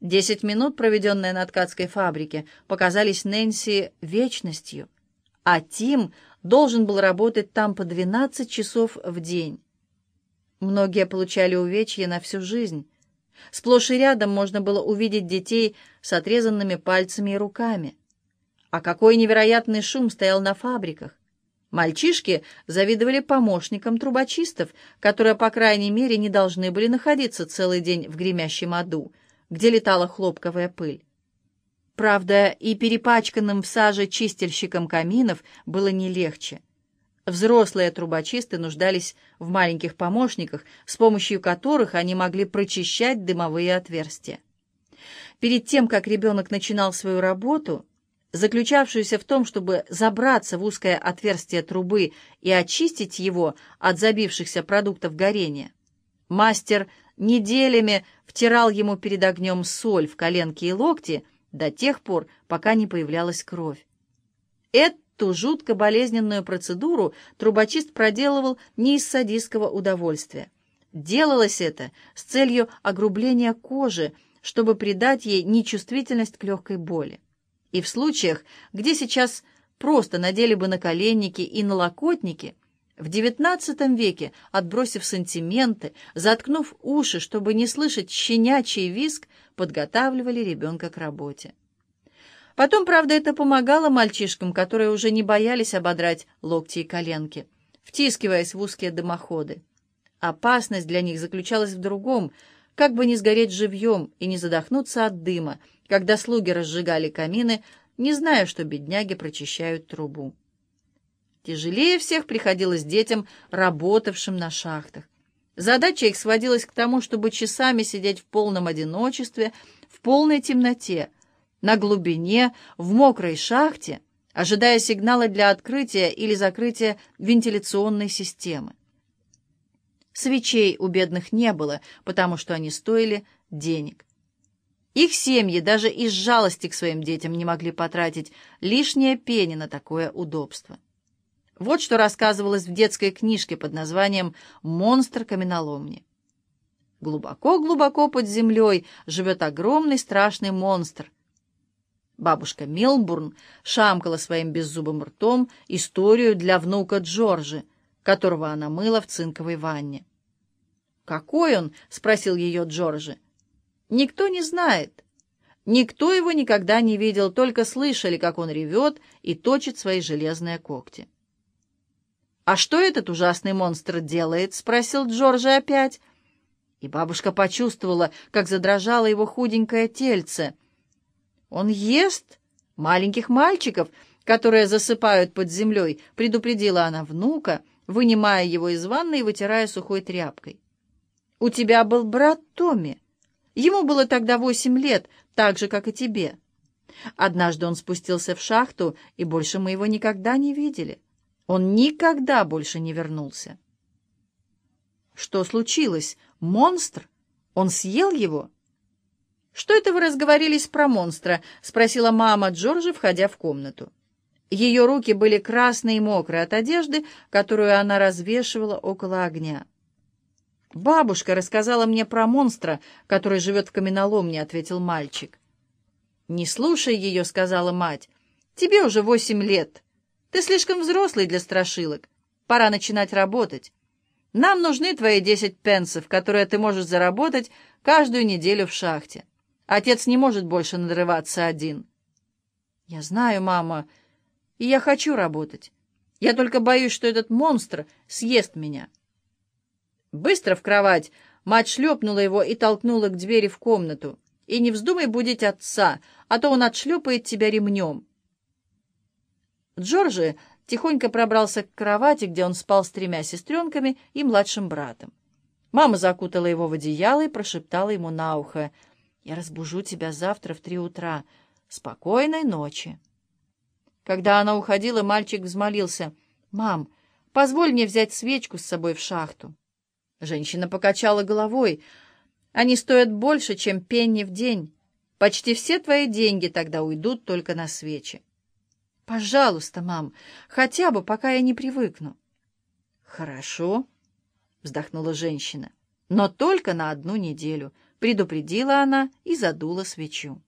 Десять минут, проведенные на ткацкой фабрике, показались Нэнси вечностью, а Тим должен был работать там по 12 часов в день. Многие получали увечья на всю жизнь. Сплошь и рядом можно было увидеть детей с отрезанными пальцами и руками. А какой невероятный шум стоял на фабриках! Мальчишки завидовали помощникам трубочистов, которые, по крайней мере, не должны были находиться целый день в гремящем аду, где летала хлопковая пыль. Правда, и перепачканным в саже чистильщикам каминов было не легче. Взрослые трубочисты нуждались в маленьких помощниках, с помощью которых они могли прочищать дымовые отверстия. Перед тем, как ребенок начинал свою работу, заключавшуюся в том, чтобы забраться в узкое отверстие трубы и очистить его от забившихся продуктов горения. Мастер неделями втирал ему перед огнем соль в коленки и локти до тех пор, пока не появлялась кровь. Эту жутко болезненную процедуру трубочист проделывал не из садистского удовольствия. Делалось это с целью огрубления кожи, чтобы придать ей нечувствительность к легкой боли. И в случаях, где сейчас просто надели бы наколенники и налокотники, в XIX веке, отбросив сантименты, заткнув уши, чтобы не слышать щенячий виск, подготавливали ребенка к работе. Потом, правда, это помогало мальчишкам, которые уже не боялись ободрать локти и коленки, втискиваясь в узкие дымоходы. Опасность для них заключалась в другом — как бы не сгореть живьем и не задохнуться от дыма, когда слуги разжигали камины, не зная, что бедняги прочищают трубу. Тяжелее всех приходилось детям, работавшим на шахтах. Задача их сводилась к тому, чтобы часами сидеть в полном одиночестве, в полной темноте, на глубине, в мокрой шахте, ожидая сигнала для открытия или закрытия вентиляционной системы. Свечей у бедных не было, потому что они стоили денег. Их семьи даже из жалости к своим детям не могли потратить лишние пени на такое удобство. Вот что рассказывалось в детской книжке под названием «Монстр каменоломни». Глубоко-глубоко под землей живет огромный страшный монстр. Бабушка Милбурн шамкала своим беззубым ртом историю для внука Джорджи, которого она мыла в цинковой ванне. «Какой он?» — спросил ее Джорджи. «Никто не знает. Никто его никогда не видел, только слышали, как он ревет и точит свои железные когти». «А что этот ужасный монстр делает?» — спросил Джорджи опять. И бабушка почувствовала, как задрожало его худенькое тельце. «Он ест маленьких мальчиков, которые засыпают под землей», — предупредила она внука, вынимая его из ванны и вытирая сухой тряпкой. «У тебя был брат Томми. Ему было тогда восемь лет, так же, как и тебе. Однажды он спустился в шахту, и больше мы его никогда не видели. Он никогда больше не вернулся». «Что случилось? Монстр? Он съел его?» «Что это вы разговорились про монстра?» — спросила мама Джорджи, входя в комнату. Ее руки были красные и мокрые от одежды, которую она развешивала около огня. «Бабушка рассказала мне про монстра, который живет в каменоломне», — ответил мальчик. «Не слушай ее», — сказала мать. «Тебе уже восемь лет. Ты слишком взрослый для страшилок. Пора начинать работать. Нам нужны твои десять пенсов, которые ты можешь заработать каждую неделю в шахте. Отец не может больше надрываться один». «Я знаю, мама», и я хочу работать. Я только боюсь, что этот монстр съест меня. Быстро в кровать. Мать шлепнула его и толкнула к двери в комнату. И не вздумай будить отца, а то он отшлепает тебя ремнем. Джорджи тихонько пробрался к кровати, где он спал с тремя сестренками и младшим братом. Мама закутала его в одеяло и прошептала ему на ухо, «Я разбужу тебя завтра в три утра. Спокойной ночи». Когда она уходила, мальчик взмолился. «Мам, позволь мне взять свечку с собой в шахту». Женщина покачала головой. «Они стоят больше, чем пенни в день. Почти все твои деньги тогда уйдут только на свечи». «Пожалуйста, мам, хотя бы, пока я не привыкну». «Хорошо», — вздохнула женщина, — «но только на одну неделю. предупредила она и задула свечу.